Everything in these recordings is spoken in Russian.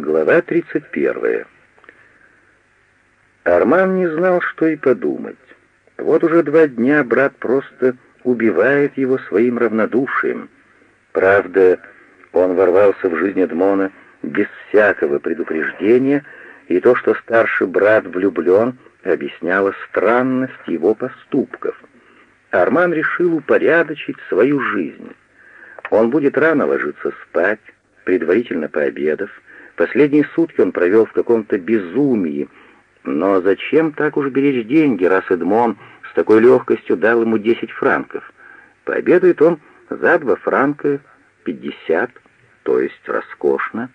Глава 31. Арман не знал, что и подумать. Вот уже два дня брат просто убивает его своим равнодушием. Правда, он ворвался в жизнь Эдмона без всякого предупреждения, и то, что старший брат влюблен, объясняло странность его поступков. Арман решил упорядочить свою жизнь. Он будет рано ложиться спать, предварительно пообедав, Последние сутки он провел в каком-то безумии, но зачем так уж беречь деньги, раз Эдмон с такой легкостью дал ему 10 франков? Пообедает он за два франка 50, то есть роскошно.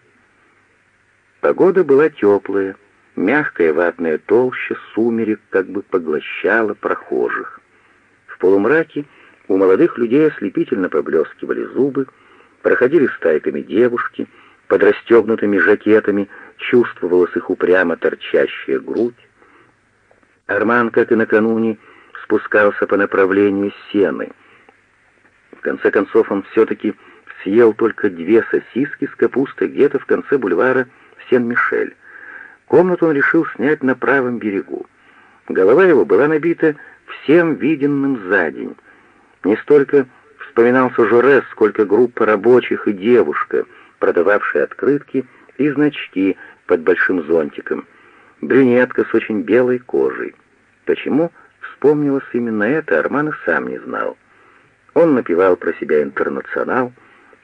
Погода была теплая, мягкая ватная толща сумерек как бы поглощала прохожих. В полумраке у молодых людей ослепительно поблескивали зубы, проходили стайками девушки — под расстегнутыми жакетами чувствовалась их упрямо торчащая грудь. Арман, как и накануне, спускался по направлению сены. В конце концов, он все-таки съел только две сосиски с капустой где-то в конце бульвара Сен-Мишель. Комнату он решил снять на правом берегу. Голова его была набита всем виденным за день. Не столько вспоминался Жорес, сколько группа рабочих и девушка — продававшая открытки и значки под большим зонтиком. Брюнетка с очень белой кожей. Почему вспомнилось именно это, Арман и сам не знал. Он напевал про себя «Интернационал»,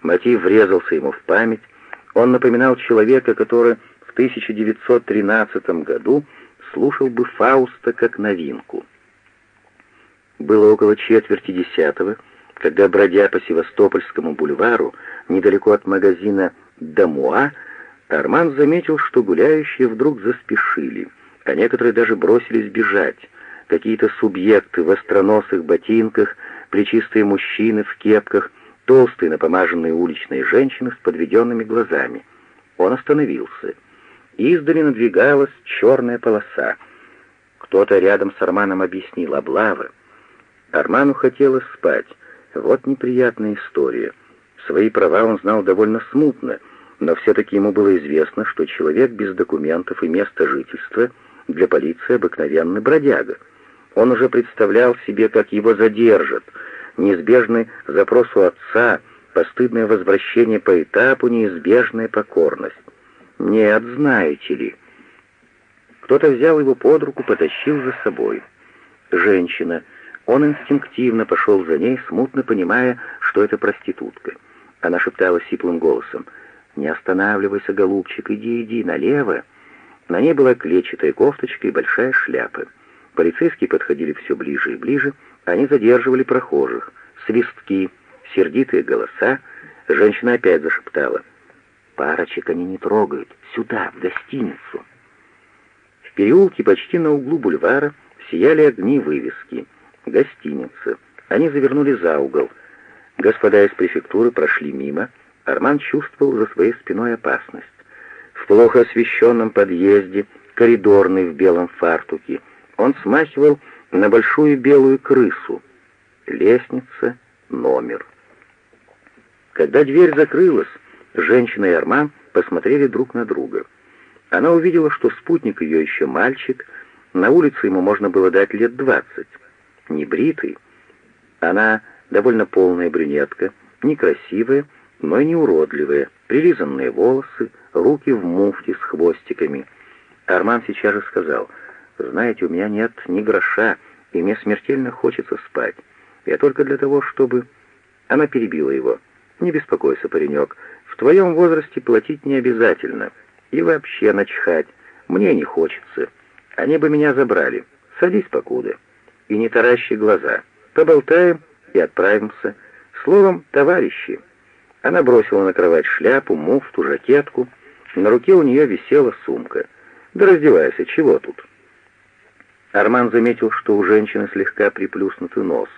мотив врезался ему в память, он напоминал человека, который в 1913 году слушал бы Фауста как новинку. Было около четверти десятого, когда, бродя по Севастопольскому бульвару, недалеко от магазина «Дамуа», Арман заметил, что гуляющие вдруг заспешили, а некоторые даже бросились бежать. Какие-то субъекты в остроносых ботинках, плечистые мужчины в кепках, толстые напомаженные уличные женщины с подведенными глазами. Он остановился. Издали надвигалась черная полоса. Кто-то рядом с Арманом объяснил облава. Арману хотелось спать. Вот неприятная история. Свои права он знал довольно смутно, но все-таки ему было известно, что человек без документов и места жительства для полиции обыкновенный бродяга. Он уже представлял себе, как его задержат, неизбежный запрос у отца, постыдное возвращение по этапу, неизбежная покорность. Нет, знаете ли. Кто-то взял его под руку, потащил за собой. Женщина — он инстинктивно пошел за ней, смутно понимая, что это проститутка. Она шептала сиплым голосом, «Не останавливайся, голубчик, иди, иди, налево». На ней была клетчатая кофточка и большая шляпа. Полицейские подходили все ближе и ближе, они задерживали прохожих. Свистки, сердитые голоса. Женщина опять зашептала, «Парочек они не трогают, сюда, в гостиницу». В переулке почти на углу бульвара сияли огни вывески — гостиницы. Они завернули за угол. Господа из префектуры прошли мимо. Арман чувствовал за своей спиной опасность. В плохо освещенном подъезде, коридорный в белом фартуке, он смахивал на большую белую крысу. Лестница, номер. Когда дверь закрылась, женщина и Арман посмотрели друг на друга. Она увидела, что спутник ее еще мальчик, на улице ему можно было дать лет двадцать небритый. Она довольно полная брюнетка, некрасивая, но и не уродливая, прилизанные волосы, руки в муфте с хвостиками. Арман сейчас же сказал, «Знаете, у меня нет ни гроша, и мне смертельно хочется спать. Я только для того, чтобы...» Она перебила его. «Не беспокойся, паренек, в твоем возрасте платить не обязательно. И вообще начхать. Мне не хочется. Они бы меня забрали. Садись покуда» и не таращи глаза. Поболтаем и отправимся. Словом, товарищи». Она бросила на кровать шляпу, муфту, жакетку. На руке у нее висела сумка. «Да раздевайся, чего тут?» Арман заметил, что у женщины слегка приплюснутый нос.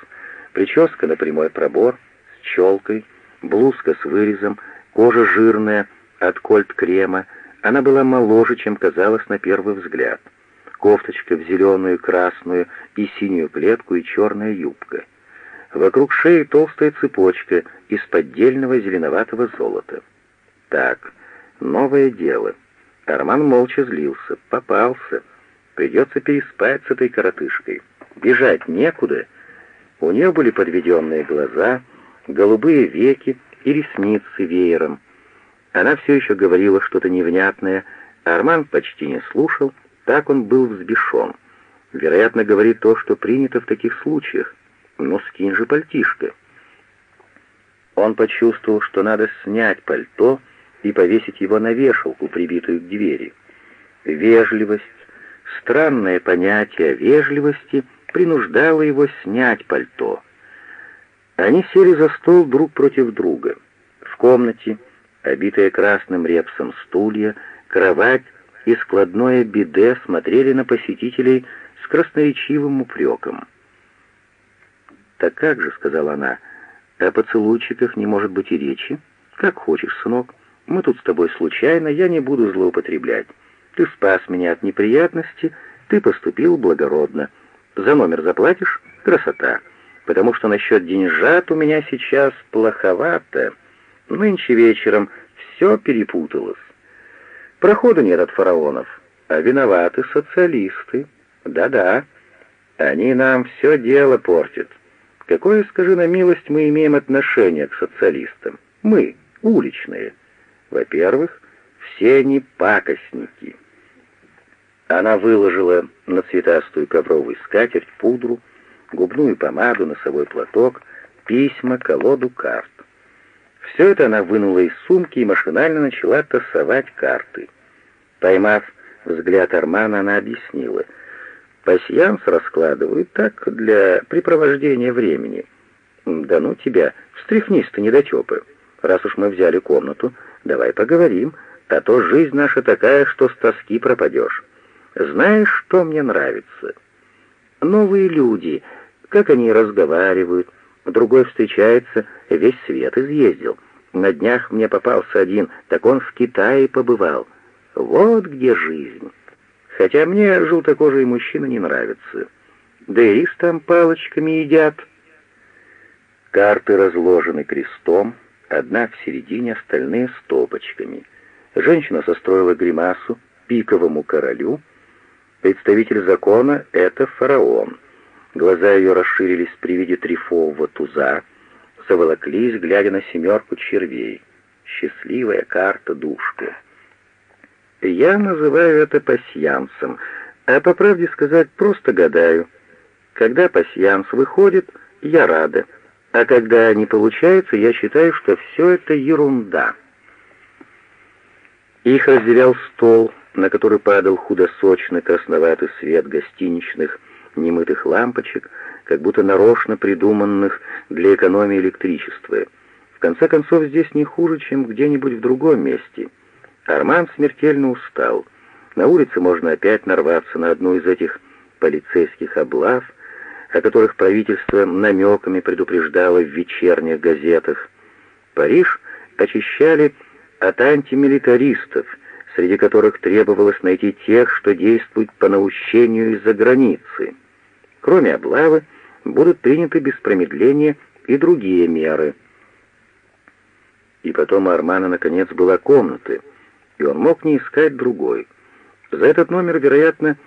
Прическа на прямой пробор, с челкой, блузка с вырезом, кожа жирная, от кольт-крема. Она была моложе, чем казалось на первый взгляд кофточка в зеленую, красную и синюю клетку и черная юбка. Вокруг шеи толстая цепочка из поддельного зеленоватого золота. Так, новое дело. Арман молча злился. Попался. Придется переспать с этой коротышкой. Бежать некуда. У нее были подведенные глаза, голубые веки и ресницы веером. Она все еще говорила что-то невнятное, Арман почти не слушал, так он был взбешен. Вероятно, говорит то, что принято в таких случаях. Ну, скинь же пальтишко. Он почувствовал, что надо снять пальто и повесить его на вешалку, прибитую к двери. Вежливость, странное понятие вежливости принуждало его снять пальто. Они сели за стол друг против друга. В комнате, обитая красным репсом стулья, кровать и складное биде смотрели на посетителей с красноречивым упреком. «Так как же», — сказала она, — «о поцелуйчиках не может быть и речи? Как хочешь, сынок. Мы тут с тобой случайно, я не буду злоупотреблять. Ты спас меня от неприятности, ты поступил благородно. За номер заплатишь? Красота. Потому что насчет деньжат у меня сейчас плоховато. Нынче вечером все перепуталось. Проходу нет от фараонов, а виноваты социалисты. Да-да, они нам все дело портят. Какое, скажи на милость, мы имеем отношение к социалистам? Мы, уличные. Во-первых, все они пакостники. Она выложила на цветастую ковровую скатерть пудру, губную помаду, носовой платок, письма, колоду карт. Все это она вынула из сумки и машинально начала тасовать карты. Поймав взгляд Армана, она объяснила. «Пасьянс раскладывают так для препровождения времени». «Да ну тебя, встряхнись ты, недотепы. Раз уж мы взяли комнату, давай поговорим, а то жизнь наша такая, что с тоски пропадешь. Знаешь, что мне нравится? Новые люди, как они разговаривают, другой встречается, весь свет изъездил. На днях мне попался один, так он в Китае побывал. Вот где жизнь. Хотя мне желтокожие мужчины не нравятся. Да и рис там палочками едят. Карты разложены крестом, одна в середине, остальные стопочками. Женщина состроила гримасу пиковому королю. Представитель закона — это фараон. Глаза ее расширились при виде трифового туза, заволоклись, глядя на семерку червей. Счастливая карта душка. Я называю это пасьянсом, а по правде сказать просто гадаю. Когда пасьянс выходит, я рада, а когда не получается, я считаю, что все это ерунда. Их разделял стол, на который падал худосочный красноватый свет гостиничных немытых лампочек, как будто нарочно придуманных для экономии электричества. В конце концов, здесь не хуже, чем где-нибудь в другом месте. Арман смертельно устал. На улице можно опять нарваться на одну из этих полицейских облав, о которых правительство намеками предупреждало в вечерних газетах. Париж очищали от антимилитаристов, среди которых требовалось найти тех, что действуют по наущению из-за границы. Кроме облавы, будут приняты без промедления и другие меры. И потом у Армана наконец была комната, и он мог не искать другой. За этот номер, вероятно,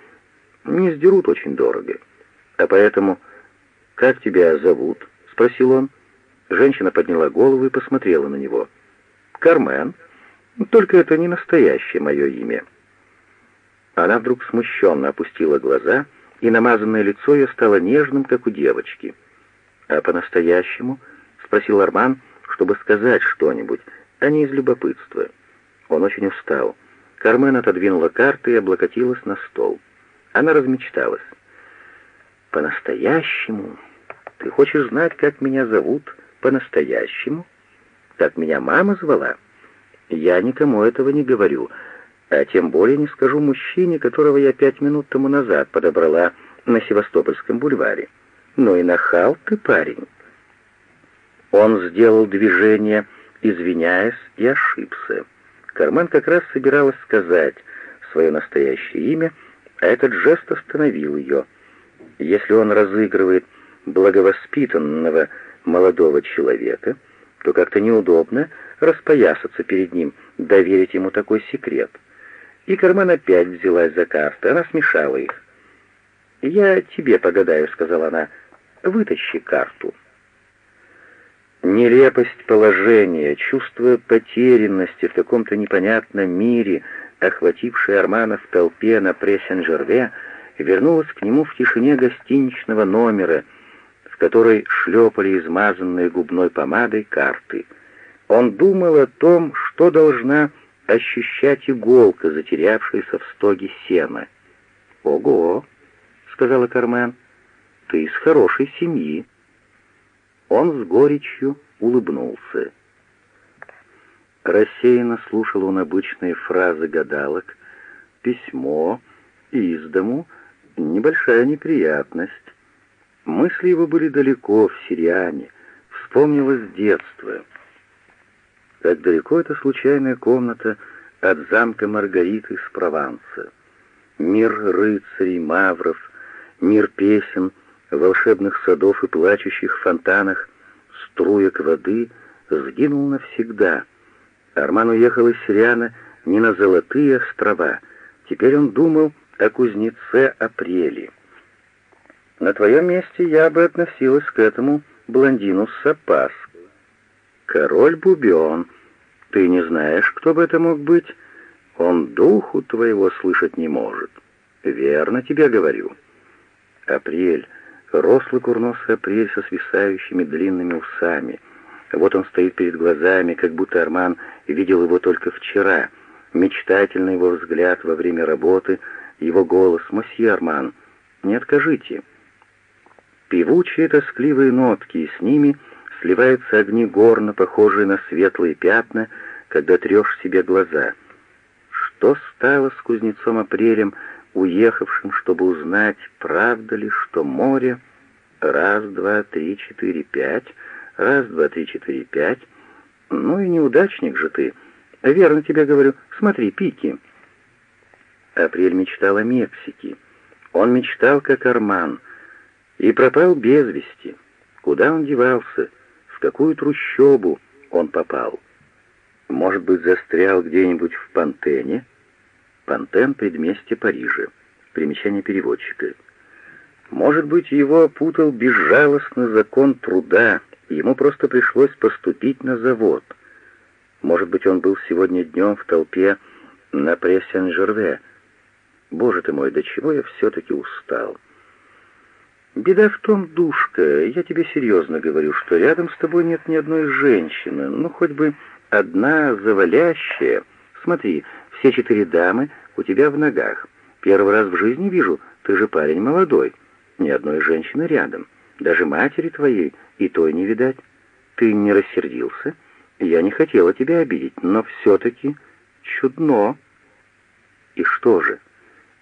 не сдерут очень дорого. А поэтому «Как тебя зовут?» — спросил он. Женщина подняла голову и посмотрела на него. «Кармен. Только это не настоящее мое имя». Она вдруг смущенно опустила глаза, и намазанное лицо ее стало нежным, как у девочки. «А по-настоящему?» — спросил Арман, чтобы сказать что-нибудь, а не из любопытства. Он очень устал. Кармен отодвинула карты и облокотилась на стол. Она размечталась. «По-настоящему? Ты хочешь знать, как меня зовут по-настоящему? Как меня мама звала? Я никому этого не говорю, а тем более не скажу мужчине, которого я пять минут тому назад подобрала на Севастопольском бульваре. Ну и нахал ты, парень». Он сделал движение, извиняясь, и ошибся. Кармен как раз собиралась сказать свое настоящее имя, а этот жест остановил ее — если он разыгрывает благовоспитанного молодого человека, то как-то неудобно распоясаться перед ним, доверить ему такой секрет. И Кармен опять взялась за карты, она смешала их. «Я тебе погадаю», — сказала она, — «вытащи карту». Нелепость положения, чувство потерянности в каком-то непонятном мире, охватившее Армана в толпе на Пресен-Жерве, вернулось к нему в тишине гостиничного номера, в которой шлепали измазанные губной помадой карты. Он думал о том, что должна ощущать иголка, затерявшаяся в стоге сена. «Ого!» — сказала Кармен. «Ты из хорошей семьи». Он с горечью улыбнулся. Рассеянно слушал он обычные фразы гадалок. «Письмо», «из дому», «небольшая неприятность». Мысли его были далеко, в Сириане. Вспомнилось детство. Как далеко эта случайная комната от замка Маргариты из Прованса. Мир рыцарей, мавров, мир песен — волшебных садов и плачущих фонтанах струек воды сгинул навсегда. Арман уехал из Сириана не на золотые острова. Теперь он думал о кузнеце Апреле. На твоем месте я бы относилась к этому блондину с опаской. Король Бубион, ты не знаешь, кто бы это мог быть? Он духу твоего слышать не может. Верно тебе говорю. Апрель, Рослый курносый апрель со свисающими длинными усами. Вот он стоит перед глазами, как будто Арман видел его только вчера. Мечтательный его взгляд во время работы, его голос «Мосье Арман, не откажите». Певучие тоскливые нотки, и с ними сливаются огни горна, похожие на светлые пятна, когда трешь себе глаза. Что стало с кузнецом Апрелем, уехавшим, чтобы узнать, правда ли, что море... Раз, два, три, четыре, пять. Раз, два, три, четыре, пять. Ну и неудачник же ты. Верно тебе говорю. Смотри, пики. Апрель мечтал о Мексике. Он мечтал, как Арман. И пропал без вести. Куда он девался? В какую трущобу он попал? Может быть, застрял где-нибудь в Пантене? Пантен — предместье Парижа. Примечание переводчика. Может быть, его опутал безжалостный закон труда, и ему просто пришлось поступить на завод. Может быть, он был сегодня днем в толпе на Пресс-Сен-Жерве. Боже ты мой, до чего я все-таки устал. Беда в том, душка, я тебе серьезно говорю, что рядом с тобой нет ни одной женщины, ну хоть бы одна завалящая. Смотри, все четыре дамы у тебя в ногах. Первый раз в жизни вижу, ты же парень молодой. Ни одной женщины рядом. Даже матери твоей и той не видать. Ты не рассердился? Я не хотела тебя обидеть, но все-таки чудно. И что же?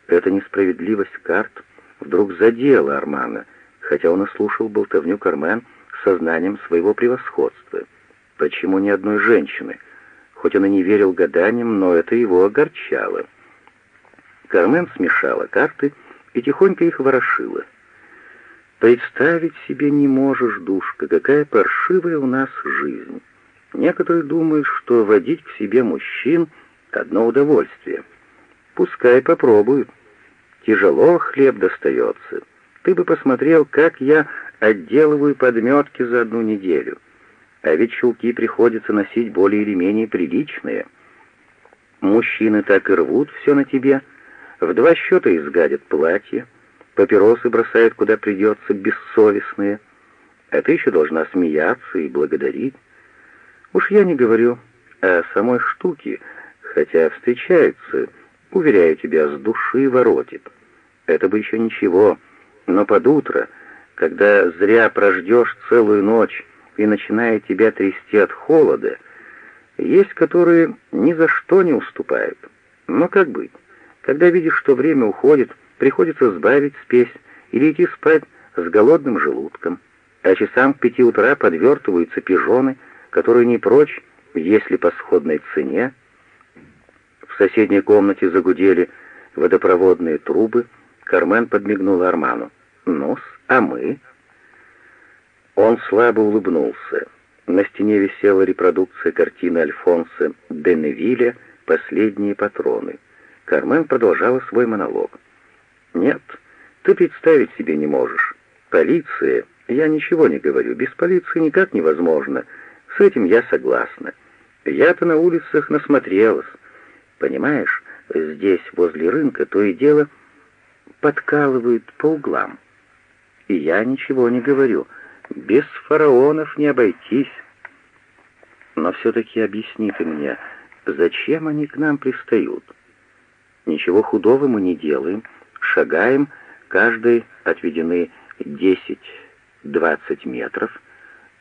Эта несправедливость карт вдруг задела Армана, хотя он и слушал болтовню Кармен с сознанием своего превосходства. Почему ни одной женщины? Хоть он и не верил гаданиям, но это его огорчало. Кармен смешала карты и тихонько их ворошила. Представить себе не можешь, душка, какая паршивая у нас жизнь. Некоторые думают, что водить к себе мужчин — одно удовольствие. Пускай попробуют. Тяжело хлеб достается. Ты бы посмотрел, как я отделываю подметки за одну неделю. А ведь чулки приходится носить более или менее приличные. Мужчины так и рвут все на тебе. В два счета изгадят платье, папиросы бросают куда придется, бессовестные. А ты еще должна смеяться и благодарить. Уж я не говорю о самой штуке, хотя встречаются, уверяю тебя, с души воротит. Это бы еще ничего, но под утро, когда зря прождешь целую ночь и начинает тебя трясти от холода, есть которые ни за что не уступают. Но как быть? Когда видишь, что время уходит, приходится сбавить спесь или идти спать с голодным желудком, а часам к пяти утра подвертываются пижоны, которые не прочь, если по сходной цене. В соседней комнате загудели водопроводные трубы, Кармен подмигнул Арману. «Ну-с, а мы?» Он слабо улыбнулся. На стене висела репродукция картины Альфонса Деневиля «Последние патроны». Кармен продолжала свой монолог. «Нет, ты представить себе не можешь. Полиция, я ничего не говорю, без полиции никак невозможно. С этим я согласна. Я-то на улицах насмотрелась. Понимаешь, здесь, возле рынка, то и дело подкалывают по углам. И я ничего не говорю. Без фараонов не обойтись. Но все-таки объясни ты мне, зачем они к нам пристают? Ничего худого мы не делаем, шагаем, каждый отведены 10-20 метров.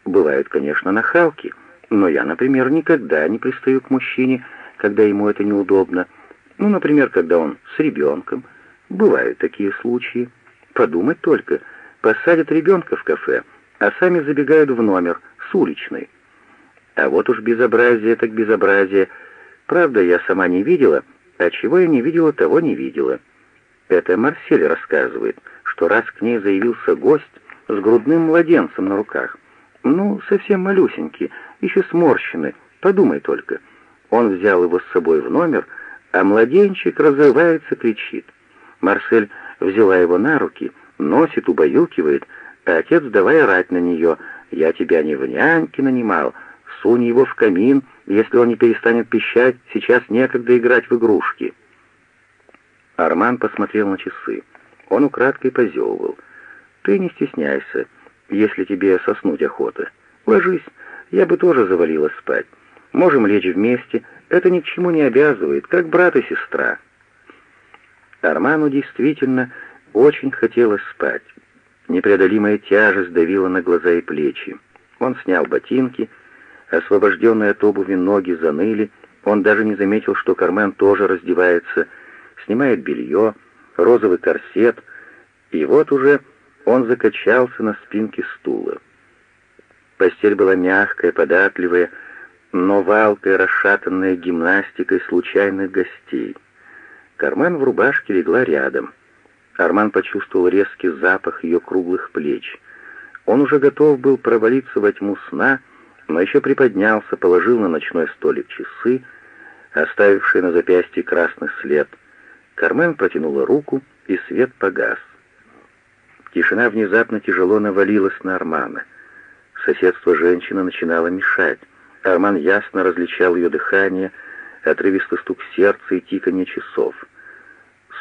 Бывают, конечно, нахалки, но я, например, никогда не пристаю к мужчине, когда ему это неудобно. Ну, например, когда он с ребенком. Бывают такие случаи. Подумать только, посадят ребенка в кафе, а сами забегают в номер с уличной. А вот уж безобразие так безобразие. Правда, я сама не видела, а чего я не видела, того не видела. Это Марсель рассказывает, что раз к ней заявился гость с грудным младенцем на руках. Ну, совсем малюсенький, еще сморщенный, подумай только. Он взял его с собой в номер, а младенчик разрывается, кричит. Марсель взяла его на руки, носит, убаюкивает, а отец давай орать на нее. «Я тебя не в няньки нанимал, сунь его в камин, если он не перестанет пищать, сейчас некогда играть в игрушки». Арман посмотрел на часы. Он украдкой позевывал. «Ты не стесняйся, если тебе соснуть охота. Ложись, я бы тоже завалилась спать. Можем лечь вместе, это ни к чему не обязывает, как брат и сестра». Арману действительно очень хотелось спать. Непреодолимая тяжесть давила на глаза и плечи. Он снял ботинки, освобожденные от обуви ноги заныли, он даже не заметил, что Кармен тоже раздевается, снимает белье, розовый корсет, и вот уже он закачался на спинке стула. Постель была мягкая, податливая, но валкая, расшатанная гимнастикой случайных гостей. Кармен в рубашке легла рядом. Арман почувствовал резкий запах ее круглых плеч. Он уже готов был провалиться во тьму сна, но еще приподнялся, положил на ночной столик часы, оставившие на запястье красный след. Кармен протянула руку, и свет погас. Тишина внезапно тяжело навалилась на Армана. Соседство женщины начинало мешать. Арман ясно различал ее дыхание, отрывистый стук сердца и тиканье часов.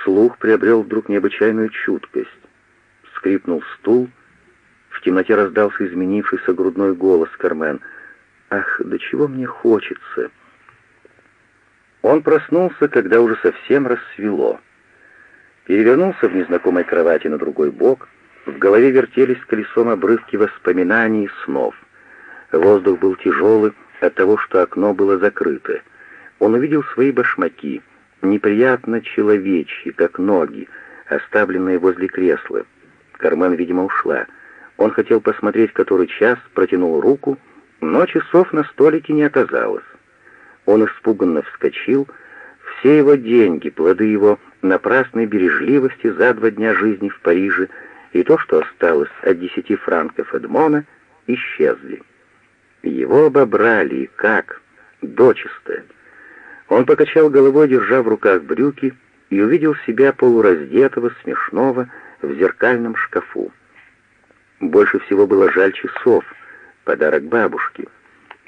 Слух приобрел вдруг необычайную чуткость. Скрипнул стул. В темноте раздался изменившийся грудной голос Кармен. «Ах, до чего мне хочется!» Он проснулся, когда уже совсем рассвело. Перевернулся в незнакомой кровати на другой бок. В голове вертелись колесом обрывки воспоминаний и снов. Воздух был тяжелый от того, что окно было закрыто. Он увидел свои башмаки, неприятно человечьи, как ноги, оставленные возле кресла. Кармен, видимо, ушла. Он хотел посмотреть, который час, протянул руку, но часов на столике не оказалось. Он испуганно вскочил. Все его деньги, плоды его напрасной бережливости за два дня жизни в Париже и то, что осталось от десяти франков Эдмона, исчезли. Его обобрали, и как? Дочисто. Он покачал головой, держа в руках брюки, и увидел себя полураздетого, смешного, в зеркальном шкафу. Больше всего было жаль часов, подарок бабушке.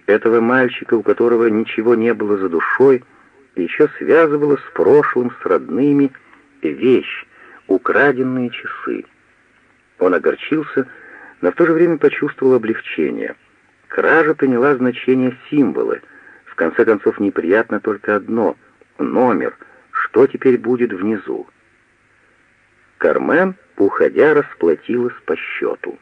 Этого мальчика, у которого ничего не было за душой, еще связывала с прошлым, с родными, вещь, украденные часы. Он огорчился, но в то же время почувствовал облегчение. Кража приняла значение символа. В конце концов, неприятно только одно — номер. Что теперь будет внизу? Кармен, уходя, расплатилась по счету.